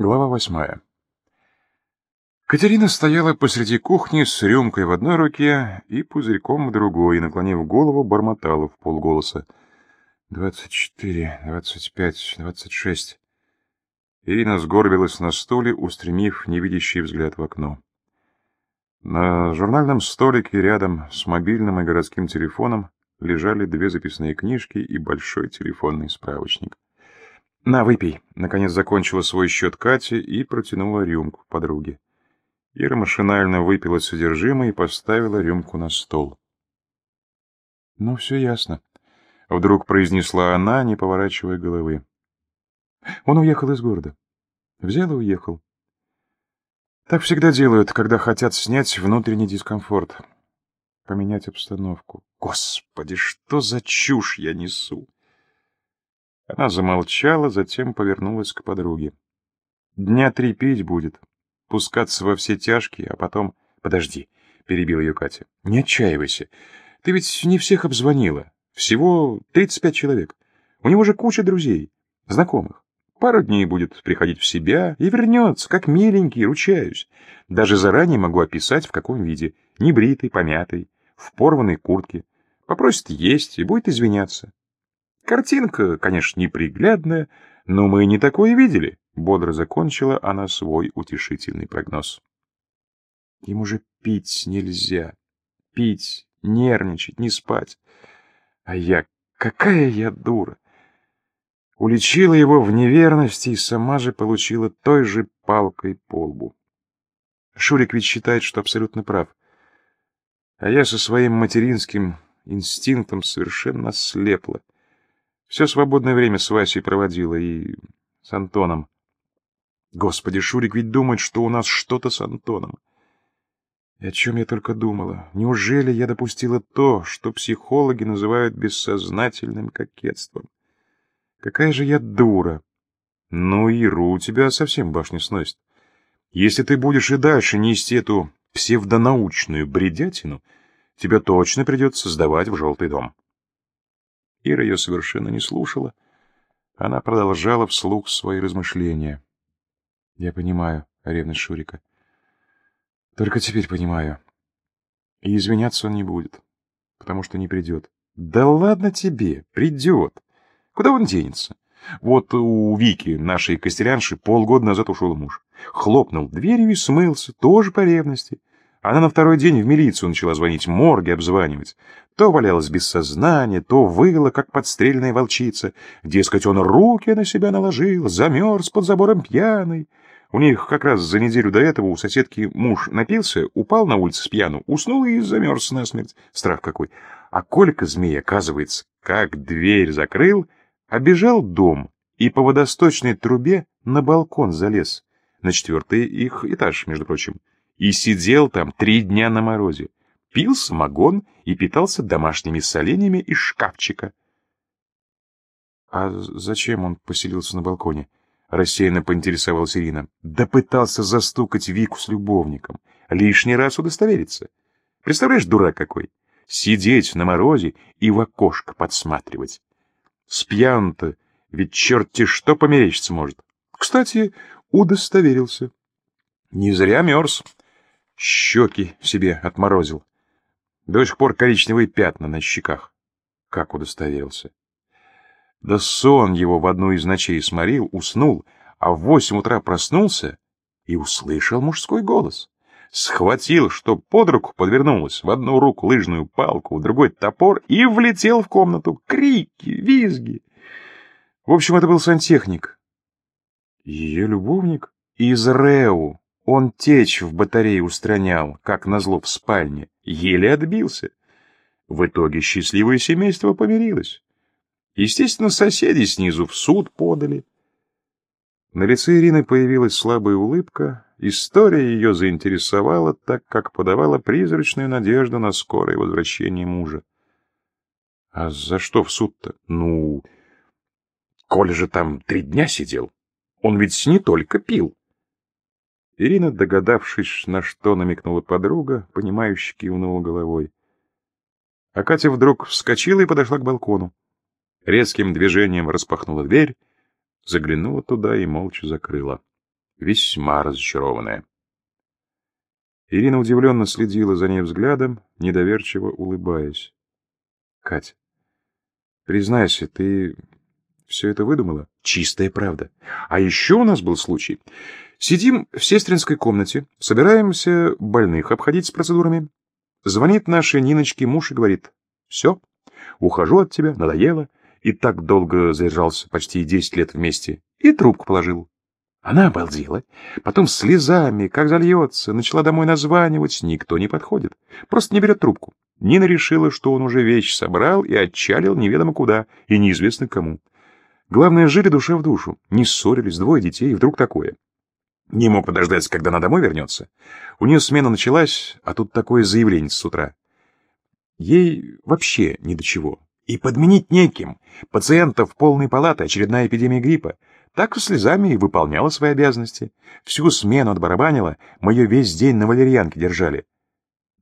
Глава восьмая. Катерина стояла посреди кухни с рюмкой в одной руке и пузырьком в другой, и, наклонив голову, бормотала в полголоса. «Двадцать четыре, двадцать пять, двадцать шесть». Ирина сгорбилась на стуле, устремив невидящий взгляд в окно. На журнальном столике рядом с мобильным и городским телефоном лежали две записные книжки и большой телефонный справочник. «На, выпей!» — наконец закончила свой счет Катя и протянула рюмку подруге. Ира машинально выпила содержимое и поставила рюмку на стол. «Ну, все ясно», — вдруг произнесла она, не поворачивая головы. «Он уехал из города. Взял и уехал. Так всегда делают, когда хотят снять внутренний дискомфорт. Поменять обстановку. Господи, что за чушь я несу!» Она замолчала, затем повернулась к подруге. «Дня три пить будет, пускаться во все тяжкие, а потом...» «Подожди», — перебил ее Катя. «Не отчаивайся. Ты ведь не всех обзвонила. Всего тридцать пять человек. У него же куча друзей, знакомых. Пару дней будет приходить в себя и вернется, как миленький, ручаюсь. Даже заранее могу описать, в каком виде. Небритый, помятый, в порванной куртке. Попросит есть и будет извиняться. Картинка, конечно, неприглядная, но мы не такое видели. Бодро закончила она свой утешительный прогноз. Ему же пить нельзя. Пить, нервничать, не спать. А я, какая я дура! Уличила его в неверности и сама же получила той же палкой по лбу. Шурик ведь считает, что абсолютно прав. А я со своим материнским инстинктом совершенно слепла. Все свободное время с Васей проводила и с Антоном. Господи, Шурик ведь думает, что у нас что-то с Антоном. И о чем я только думала? Неужели я допустила то, что психологи называют бессознательным кокетством? Какая же я дура! Ну, Иру, у тебя совсем башню сносит. Если ты будешь и дальше нести эту псевдонаучную бредятину, тебе точно придется сдавать в желтый дом. Ира ее совершенно не слушала. Она продолжала вслух свои размышления. Я понимаю, ревность Шурика. Только теперь понимаю. И извиняться он не будет, потому что не придет. Да ладно тебе, придет. Куда он денется? Вот у Вики, нашей костелянши, полгода назад ушел муж. Хлопнул дверью и смылся, тоже по ревности. Она на второй день в милицию начала звонить, морги обзванивать. То валялась без сознания, то выла, как подстрельная волчица. Дескать, он руки на себя наложил, замерз под забором пьяный. У них как раз за неделю до этого у соседки муж напился, упал на улице с пьяну, уснул и замерз насмерть. Страх какой. А Колька змей, оказывается, как дверь закрыл, обежал дом и по водосточной трубе на балкон залез. На четвертый их этаж, между прочим и сидел там три дня на морозе, пил самогон и питался домашними соленьями из шкафчика. — А зачем он поселился на балконе? — рассеянно поинтересовалась Ирина. — Да пытался застукать Вику с любовником, лишний раз удостовериться. Представляешь, дурак какой? Сидеть на морозе и в окошко подсматривать. С пьян-то ведь черти что померещиться может. Кстати, удостоверился. Не зря мерз щеки себе отморозил. До сих пор коричневые пятна на щеках. Как удостоверился. Да сон его в одну из ночей сморил, уснул, а в восемь утра проснулся и услышал мужской голос. Схватил, что под руку подвернулось, в одну руку лыжную палку, в другой топор и влетел в комнату. Крики, визги. В общем, это был сантехник. Ее любовник из Реу. Он течь в батарее устранял, как назло в спальне, еле отбился. В итоге счастливое семейство помирилось. Естественно, соседи снизу в суд подали. На лице Ирины появилась слабая улыбка. История ее заинтересовала, так как подавала призрачную надежду на скорое возвращение мужа. А за что в суд-то? Ну, Коля же там три дня сидел. Он ведь не только пил. Ирина, догадавшись, на что намекнула подруга, понимающе кивнула головой. А Катя вдруг вскочила и подошла к балкону. Резким движением распахнула дверь, заглянула туда и молча закрыла. весьма разочарованная. Ирина удивленно следила за ней взглядом, недоверчиво улыбаясь. — Кать, признайся, ты все это выдумала? Чистая правда. А еще у нас был случай. Сидим в сестринской комнате, собираемся больных обходить с процедурами. Звонит нашей Ниночке муж и говорит, все, ухожу от тебя, надоело, и так долго задержался, почти десять лет вместе, и трубку положил. Она обалдела, потом слезами, как зальется, начала домой названивать, никто не подходит, просто не берет трубку. Нина решила, что он уже вещь собрал и отчалил неведомо куда, и неизвестно кому. Главное, жили душа в душу, не ссорились, двое детей, и вдруг такое. Не мог подождать, когда она домой вернется. У нее смена началась, а тут такое заявление с утра. Ей вообще ни до чего. И подменить неким. Пациентов полной палаты, очередная эпидемия гриппа. Так и слезами и выполняла свои обязанности. Всю смену отбарабанила, мы ее весь день на валерьянке держали.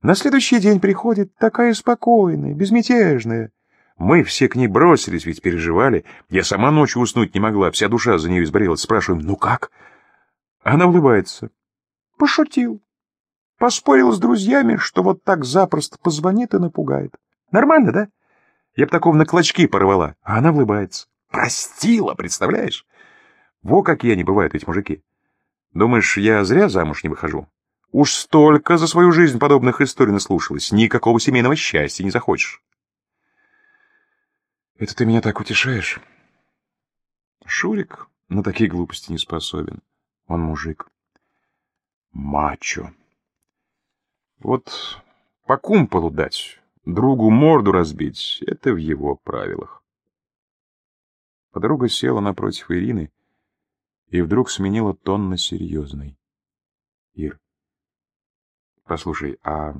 На следующий день приходит такая спокойная, безмятежная. Мы все к ней бросились, ведь переживали. Я сама ночью уснуть не могла, вся душа за нее изборелась. Спрашиваем, ну как? Она улыбается. Пошутил. Поспорил с друзьями, что вот так запросто позвонит и напугает. Нормально, да? Я б такого на клочки порвала. А она улыбается. Простила, представляешь? Во какие они бывают, эти мужики. Думаешь, я зря замуж не выхожу? Уж столько за свою жизнь подобных историй наслушалась. Никакого семейного счастья не захочешь. Это ты меня так утешаешь? Шурик на такие глупости не способен. Он мужик. Мачо. Вот по кумполу дать, другу морду разбить — это в его правилах. Подруга села напротив Ирины и вдруг сменила тон на серьезный. Ир, послушай, а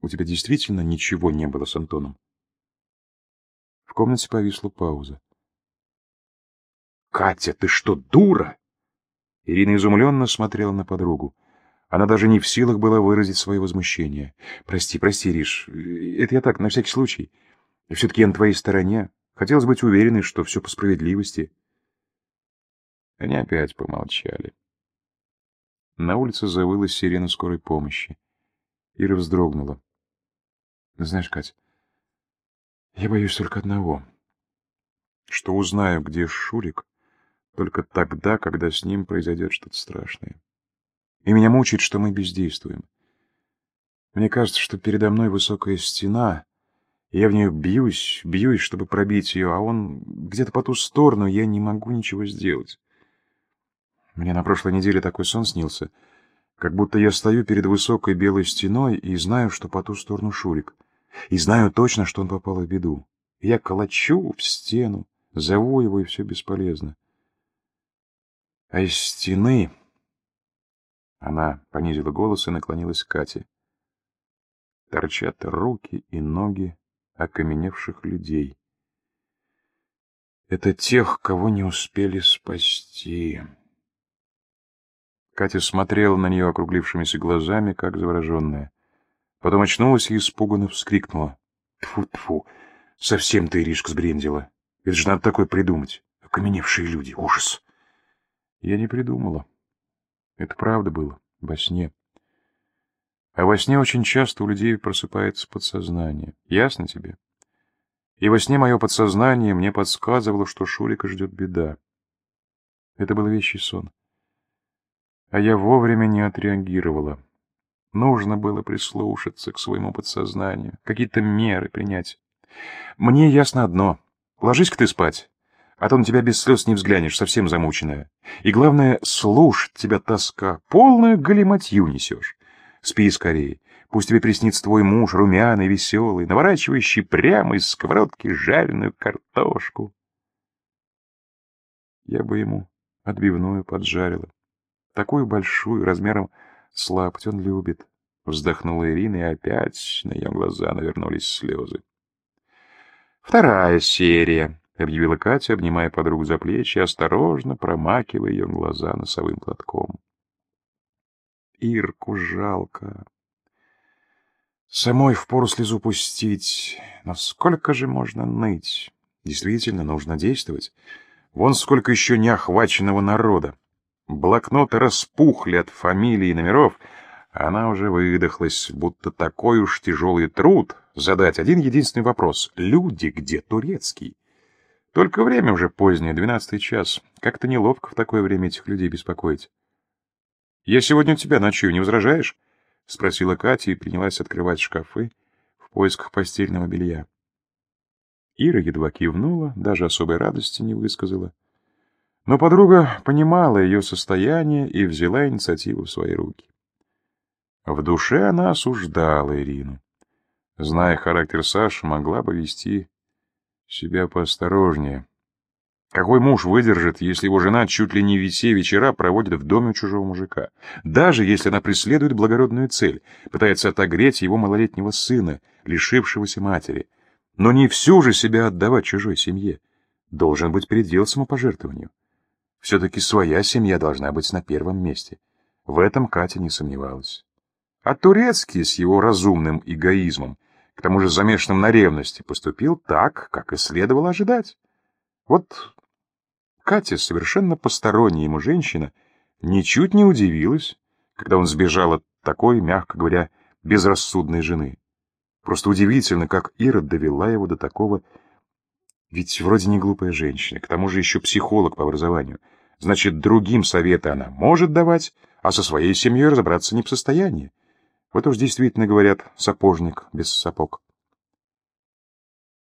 у тебя действительно ничего не было с Антоном? В комнате повисла пауза. «Катя, ты что, дура?» Ирина изумленно смотрела на подругу. Она даже не в силах была выразить свое возмущение. «Прости, прости, Риш, это я так, на всякий случай. Все-таки я на твоей стороне. Хотелось быть уверенной, что все по справедливости». Они опять помолчали. На улице завыла сирена скорой помощи. Ира вздрогнула. «Знаешь, Кать, я боюсь только одного. Что узнаю, где Шурик, только тогда, когда с ним произойдет что-то страшное. И меня мучает, что мы бездействуем. Мне кажется, что передо мной высокая стена, и я в нее бьюсь, бьюсь, чтобы пробить ее, а он где-то по ту сторону, я не могу ничего сделать. Мне на прошлой неделе такой сон снился, как будто я стою перед высокой белой стеной и знаю, что по ту сторону Шурик, и знаю точно, что он попал в беду. Я колочу в стену, зову его, и все бесполезно. А из стены... Она понизила голос и наклонилась к Кате. Торчат руки и ноги окаменевших людей. Это тех, кого не успели спасти. Катя смотрела на нее округлившимися глазами, как завороженная. Потом очнулась и испуганно вскрикнула. Тфу-тфу, совсем ты, Иришка, сбрендила. Это же надо такое придумать. Окаменевшие люди, ужас. Я не придумала. Это правда было, во сне. А во сне очень часто у людей просыпается подсознание. Ясно тебе? И во сне мое подсознание мне подсказывало, что Шурика ждет беда. Это был вещий сон. А я вовремя не отреагировала. Нужно было прислушаться к своему подсознанию, какие-то меры принять. Мне ясно одно. Ложись-ка ты спать а то на тебя без слез не взглянешь, совсем замученная. И главное, слушать тебя тоска, полную галиматью несешь. Спи скорее, пусть тебе приснится твой муж, румяный, веселый, наворачивающий прямо из сковородки жареную картошку. Я бы ему отбивную поджарила, такую большую, размером с лапть он любит. Вздохнула Ирина, и опять на ее глаза навернулись слезы. Вторая серия. — объявила Катя, обнимая подругу за плечи, осторожно промакивая ее глаза носовым платком. Ирку жалко. Самой впору слезу пустить. Но сколько же можно ныть? Действительно, нужно действовать. Вон сколько еще неохваченного народа. блокноты распухли от фамилий и номеров, она уже выдохлась, будто такой уж тяжелый труд задать один единственный вопрос. Люди где турецкий? Только время уже позднее, двенадцатый час. Как-то неловко в такое время этих людей беспокоить. «Я сегодня у тебя ночую, не возражаешь?» — спросила Катя и принялась открывать шкафы в поисках постельного белья. Ира едва кивнула, даже особой радости не высказала. Но подруга понимала ее состояние и взяла инициативу в свои руки. В душе она осуждала Ирину. Зная характер Саши, могла бы вести себя поосторожнее. Какой муж выдержит, если его жена чуть ли не все вечера проводит в доме чужого мужика? Даже если она преследует благородную цель, пытается отогреть его малолетнего сына, лишившегося матери. Но не всю же себя отдавать чужой семье. Должен быть предел самопожертвованию. Все-таки своя семья должна быть на первом месте. В этом Катя не сомневалась. А Турецкий с его разумным эгоизмом, к тому же замешанным на ревности, поступил так, как и следовало ожидать. Вот Катя, совершенно посторонняя ему женщина, ничуть не удивилась, когда он сбежал от такой, мягко говоря, безрассудной жены. Просто удивительно, как Ира довела его до такого... Ведь вроде не глупая женщина, к тому же еще психолог по образованию. Значит, другим советы она может давать, а со своей семьей разобраться не в состоянии. Вот уж действительно говорят, сапожник без сапог.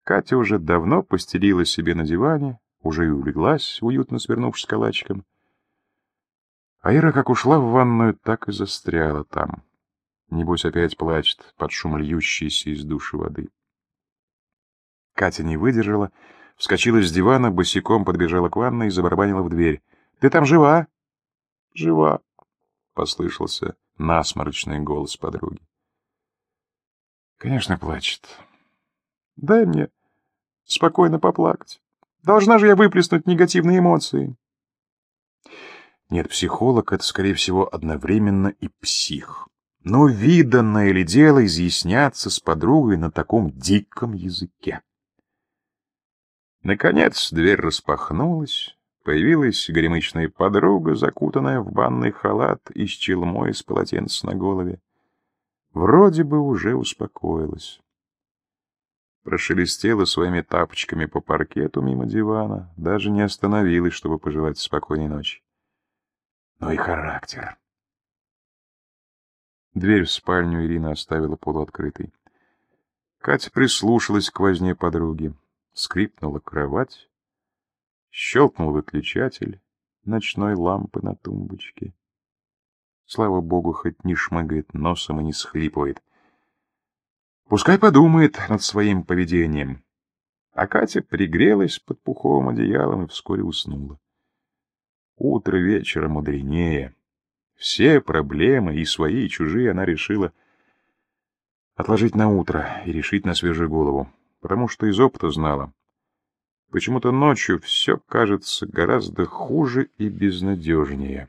Катя уже давно постелила себе на диване, уже и улеглась, уютно свернувшись калачиком. А Ира как ушла в ванную, так и застряла там. Небось опять плачет под шум льющейся из души воды. Катя не выдержала, вскочила с дивана, босиком подбежала к ванной и забарабанила в дверь. «Ты там жива?» «Жива», — послышался насморочный голос подруги. «Конечно, плачет. Дай мне спокойно поплакать. Должна же я выплеснуть негативные эмоции». Нет, психолог — это, скорее всего, одновременно и псих. Но виданное ли дело изъясняться с подругой на таком диком языке? Наконец дверь распахнулась, Появилась горемычная подруга, закутанная в банный халат и с челмой из полотенца на голове. Вроде бы уже успокоилась. Прошелестела своими тапочками по паркету мимо дивана, даже не остановилась, чтобы пожелать спокойной ночи. Ну и характер. Дверь в спальню Ирина оставила полуоткрытой. Катя прислушалась к возне подруги. Скрипнула кровать, Щелкнул выключатель ночной лампы на тумбочке. Слава богу, хоть не шмыгает носом и не схлипывает. Пускай подумает над своим поведением. А Катя пригрелась под пуховым одеялом и вскоре уснула. Утро вечера мудренее. Все проблемы, и свои, и чужие, она решила отложить на утро и решить на свежую голову, потому что из опыта знала. Почему-то ночью все кажется гораздо хуже и безнадежнее.